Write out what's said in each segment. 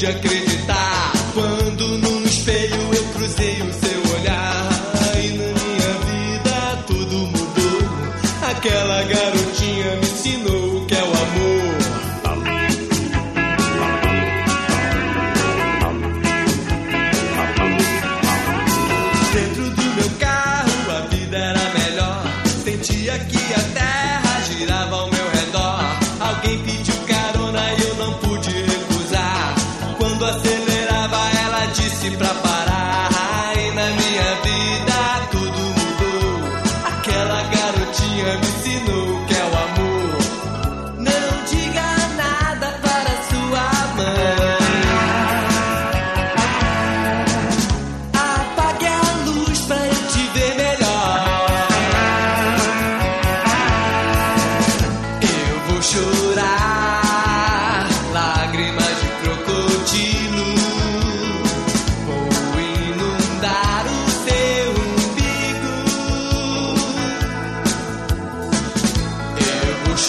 pude acreditar pra parar.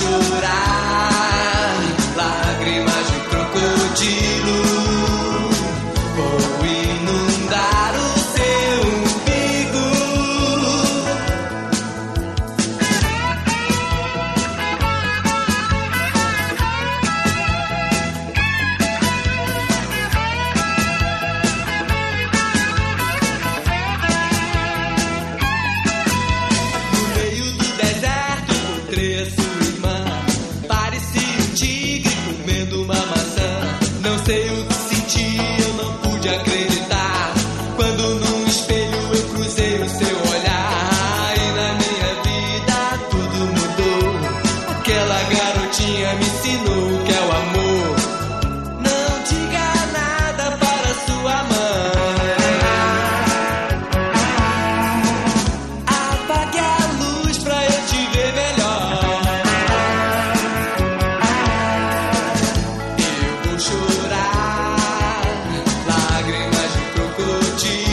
chorar. garotinha me ensinou o que é o amor. Não diga nada para sua mãe. Apague a luz pra eu te ver melhor. Eu vou chorar lágrimas de crocodilo.